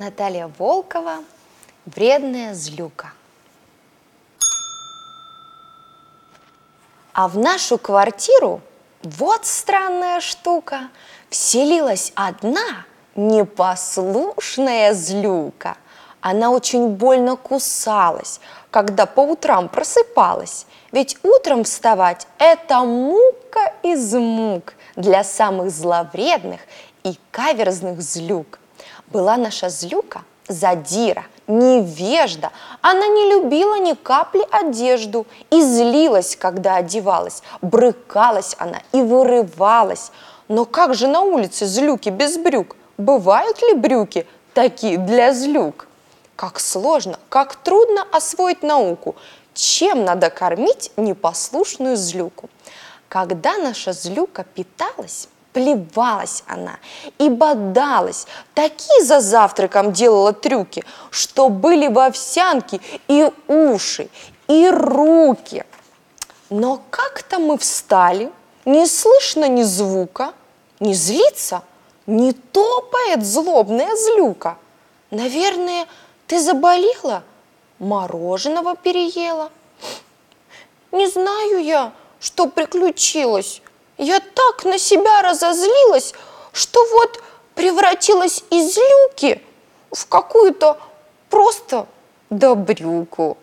Наталья Волкова «Вредная злюка». А в нашу квартиру вот странная штука. Вселилась одна непослушная злюка. Она очень больно кусалась, когда по утрам просыпалась. Ведь утром вставать – это мука из мук для самых зловредных и каверзных злюк. Была наша злюка задира, невежда. Она не любила ни капли одежду и злилась, когда одевалась. Брыкалась она и вырывалась. Но как же на улице злюки без брюк? Бывают ли брюки такие для злюк? Как сложно, как трудно освоить науку. Чем надо кормить непослушную злюку? Когда наша злюка питалась, плевалась она и бодалась, такие за завтраком делала трюки, что были в овсянке и уши, и руки. Но как-то мы встали, не слышно ни звука, не злится, не топает злобная злюка. Наверное, ты заболела? Мороженого переела? Не знаю я, что приключилось. Я так на себя разозлилась, что вот превратилась из люки в какую-то просто добрюку.